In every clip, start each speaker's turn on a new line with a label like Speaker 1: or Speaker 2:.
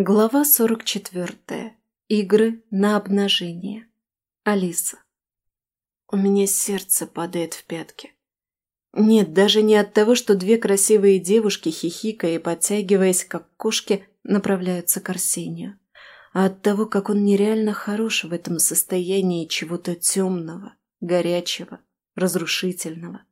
Speaker 1: Глава 44. Игры на обнажение. Алиса. У меня сердце падает в пятки. Нет, даже не от того, что две красивые девушки, хихикая и подтягиваясь, как кошки, направляются к Арсению, а от того, как он нереально хорош в этом состоянии чего-то темного, горячего, разрушительного,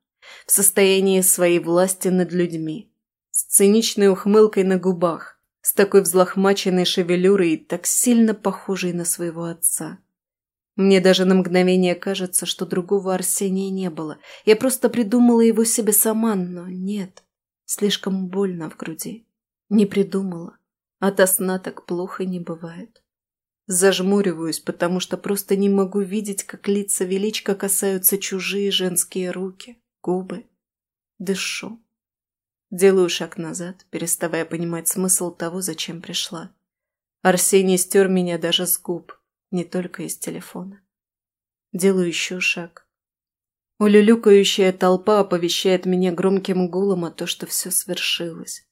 Speaker 1: в состоянии своей власти над людьми, с циничной ухмылкой на губах, с такой взлохмаченной шевелюрой и так сильно похожей на своего отца. Мне даже на мгновение кажется, что другого Арсения не было. Я просто придумала его себе сама, но нет. Слишком больно в груди. Не придумала. От сна так плохо не бывает. Зажмуриваюсь, потому что просто не могу видеть, как лица величка касаются чужие женские руки, губы. Дышу. Делаю шаг назад, переставая понимать смысл того, зачем пришла. Арсений стер меня даже с губ, не только из телефона. Делаю еще шаг. Улюлюкающая толпа оповещает меня громким гулом о том, что все свершилось.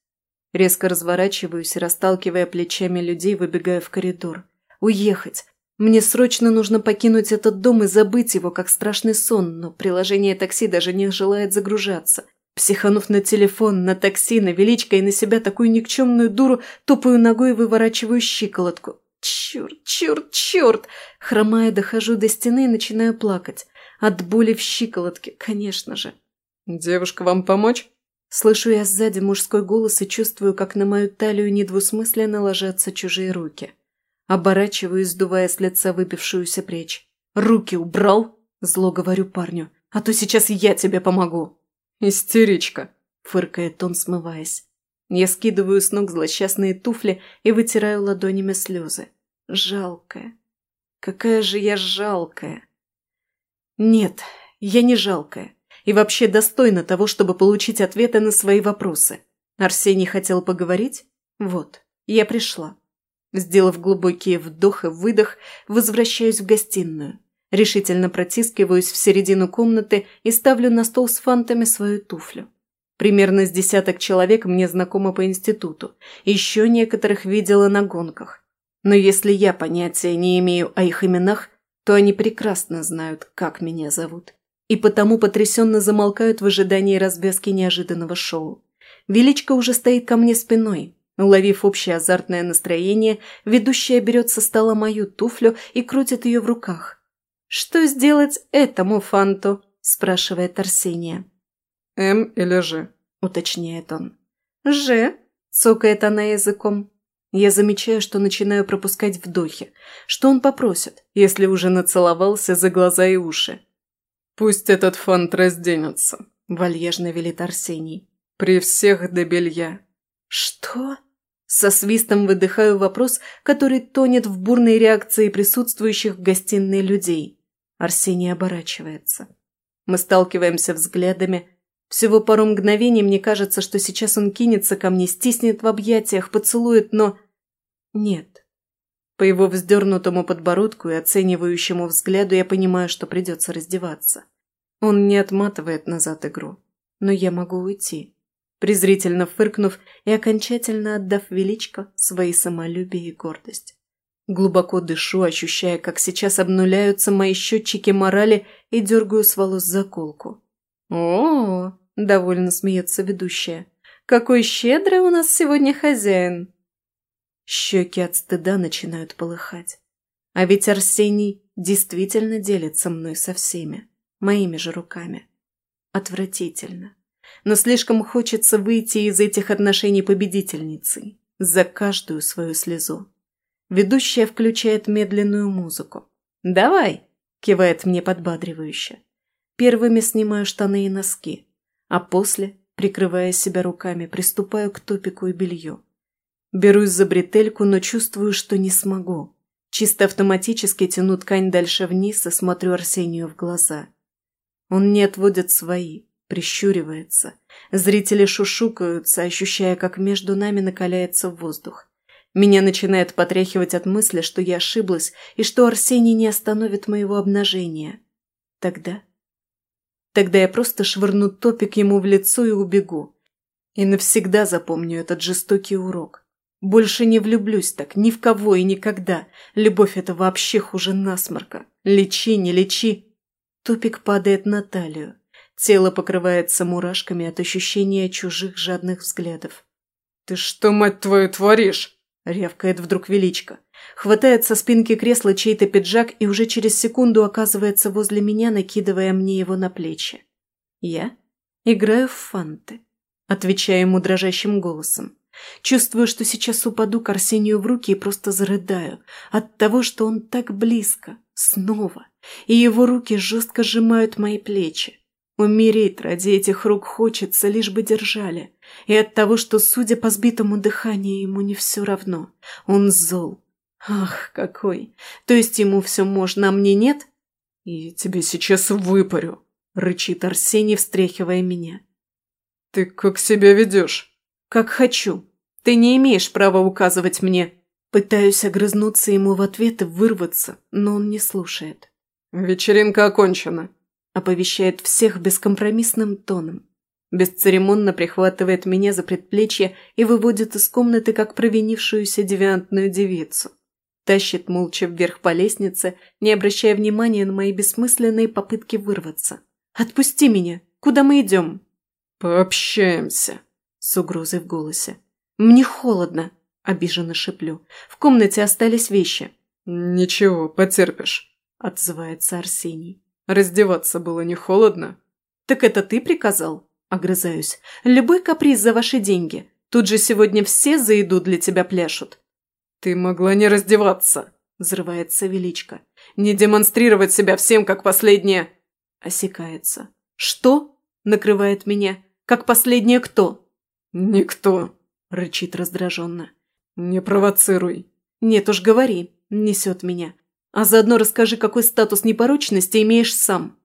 Speaker 1: Резко разворачиваюсь расталкивая плечами людей, выбегаю в коридор. Уехать! Мне срочно нужно покинуть этот дом и забыть его, как страшный сон, но приложение такси даже не желает загружаться. Психанув на телефон, на такси, на величко и на себя такую никчемную дуру, тупую ногой выворачиваю щиколотку. Черт, черт, черт! Хромая, дохожу до стены и начинаю плакать. От боли в щиколотке, конечно же. «Девушка, вам помочь?» Слышу я сзади мужской голос и чувствую, как на мою талию недвусмысленно ложатся чужие руки. Оборачиваюсь, сдувая с лица выбившуюся пречь. «Руки убрал?» – зло говорю парню. «А то сейчас я тебе помогу!» «Истеричка!» – фыркает он, смываясь. Я скидываю с ног злосчастные туфли и вытираю ладонями слезы. Жалкая. Какая же я жалкая. Нет, я не жалкая. И вообще достойна того, чтобы получить ответы на свои вопросы. Арсений хотел поговорить? Вот, я пришла. Сделав глубокий вдох и выдох, возвращаюсь в гостиную. Решительно протискиваюсь в середину комнаты и ставлю на стол с фантами свою туфлю. Примерно с десяток человек мне знакомы по институту, еще некоторых видела на гонках. Но если я понятия не имею о их именах, то они прекрасно знают, как меня зовут. И потому потрясенно замолкают в ожидании развязки неожиданного шоу. Величка уже стоит ко мне спиной. Уловив общее азартное настроение, ведущая берет со стола мою туфлю и крутит ее в руках. «Что сделать этому фанту?» – спрашивает Арсения.
Speaker 2: «М или Ж?»
Speaker 1: – уточняет он. «Ж?» – цокает она языком. Я замечаю, что начинаю пропускать вдохи. Что он попросит, если уже нацеловался за глаза и уши?
Speaker 2: «Пусть этот фант разденется», –
Speaker 1: вальяжно велит Арсений.
Speaker 2: «При всех до белья».
Speaker 1: «Что?» Со свистом выдыхаю вопрос, который тонет в бурной реакции присутствующих в гостиной людей. Арсений оборачивается. Мы сталкиваемся взглядами. Всего пару мгновений мне кажется, что сейчас он кинется ко мне, стиснет в объятиях, поцелует, но... Нет. По его вздернутому подбородку и оценивающему взгляду я понимаю, что придется раздеваться. Он не отматывает назад игру. Но я могу уйти. Презрительно фыркнув и окончательно отдав величко своей самолюбие и гордость. Глубоко дышу, ощущая, как сейчас обнуляются мои счетчики морали и дергаю с волос заколку. о, -о, -о довольно смеется ведущая. «Какой щедрый у нас сегодня хозяин!» Щеки от стыда начинают полыхать. А ведь Арсений действительно делится мной со всеми, моими же руками. Отвратительно. Но слишком хочется выйти из этих отношений победительницей за каждую свою слезу. Ведущая включает медленную музыку. «Давай!» – кивает мне подбадривающе. Первыми снимаю штаны и носки, а после, прикрывая себя руками, приступаю к топику и белью. Берусь за бретельку, но чувствую, что не смогу. Чисто автоматически тяну ткань дальше вниз и смотрю Арсению в глаза. Он не отводит свои, прищуривается. Зрители шушукаются, ощущая, как между нами накаляется воздух. Меня начинает потряхивать от мысли, что я ошиблась и что Арсений не остановит моего обнажения. Тогда... Тогда я просто швырну топик ему в лицо и убегу. И навсегда запомню этот жестокий урок. Больше не влюблюсь так ни в кого и никогда. Любовь – это вообще хуже насморка. Лечи, не лечи. Тупик падает на талию. Тело покрывается мурашками от ощущения чужих жадных взглядов.
Speaker 2: «Ты что, мать твою, творишь?»
Speaker 1: – рявкает вдруг Величко. Хватает со спинки кресла чей-то пиджак и уже через секунду оказывается возле меня, накидывая мне его на плечи. Я играю в фанты. Отвечаю ему дрожащим голосом. Чувствую, что сейчас упаду к Арсению в руки и просто зарыдаю от того, что он так близко, снова, и его руки жестко сжимают мои плечи. Умереть ради этих рук хочется, лишь бы держали. И от того, что, судя по сбитому дыханию, ему не все равно. Он зол. Ах, какой! То есть ему все можно, а мне нет?
Speaker 2: И тебе сейчас выпарю, рычит Арсений, встряхивая меня. Ты как себя ведешь?
Speaker 1: Как хочу. Ты не имеешь права указывать мне. Пытаюсь огрызнуться ему в ответ и вырваться, но он не слушает.
Speaker 2: Вечеринка окончена
Speaker 1: оповещает всех бескомпромиссным тоном. Бесцеремонно прихватывает меня за предплечье и выводит из комнаты как провинившуюся девиантную девицу. Тащит молча вверх по лестнице, не обращая внимания на мои бессмысленные попытки вырваться. «Отпусти меня! Куда мы идем?»
Speaker 2: «Пообщаемся!»
Speaker 1: с угрозой в голосе. «Мне холодно!» – обиженно шеплю. «В комнате остались вещи».
Speaker 2: «Ничего, потерпишь», – отзывается Арсений. Раздеваться было не холодно.
Speaker 1: Так это ты приказал? Огрызаюсь. Любой каприз за ваши деньги. Тут же сегодня все за еду для тебя пляшут.
Speaker 2: Ты могла не раздеваться, взрывается Величко. Не демонстрировать себя всем, как последняя.
Speaker 1: Осекается. Что? Накрывает меня. Как последняя кто?
Speaker 2: Никто, рычит раздраженно. Не провоцируй.
Speaker 1: Нет уж, говори, несет меня. А заодно расскажи, какой статус непорочности имеешь сам.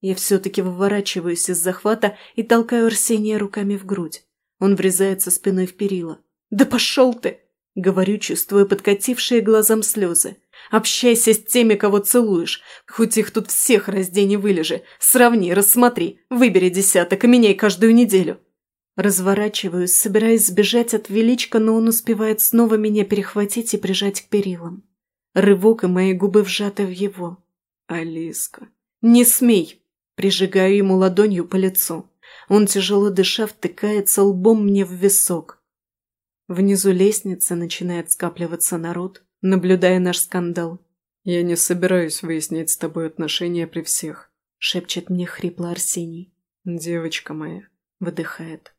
Speaker 1: Я все-таки выворачиваюсь из захвата и толкаю Арсения руками в грудь. Он врезается спиной в перила. «Да пошел ты!» — говорю, чувствуя подкатившие глазам слезы. «Общайся с теми, кого целуешь. Хоть их тут всех раздень и вылежи. Сравни, рассмотри, выбери десяток и меняй каждую неделю». Разворачиваюсь, собираясь сбежать от величка, но он успевает снова меня перехватить и прижать к перилам. Рывок, и мои губы вжаты в его. «Алиска, не смей!» Прижигаю ему ладонью по лицу. Он, тяжело дыша, втыкается лбом мне в висок. Внизу лестницы начинает скапливаться народ, наблюдая наш скандал.
Speaker 2: «Я не собираюсь выяснять с тобой отношения при всех», —
Speaker 1: шепчет мне хрипло Арсений.
Speaker 2: «Девочка моя», — выдыхает.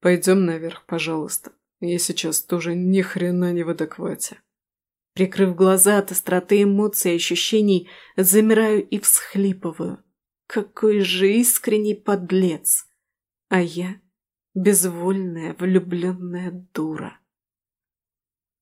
Speaker 2: «Пойдем наверх, пожалуйста. Я сейчас тоже ни хрена не в адеквате».
Speaker 1: Прикрыв глаза от остроты эмоций и ощущений, замираю и всхлипываю. Какой же искренний подлец! А я – безвольная влюбленная дура.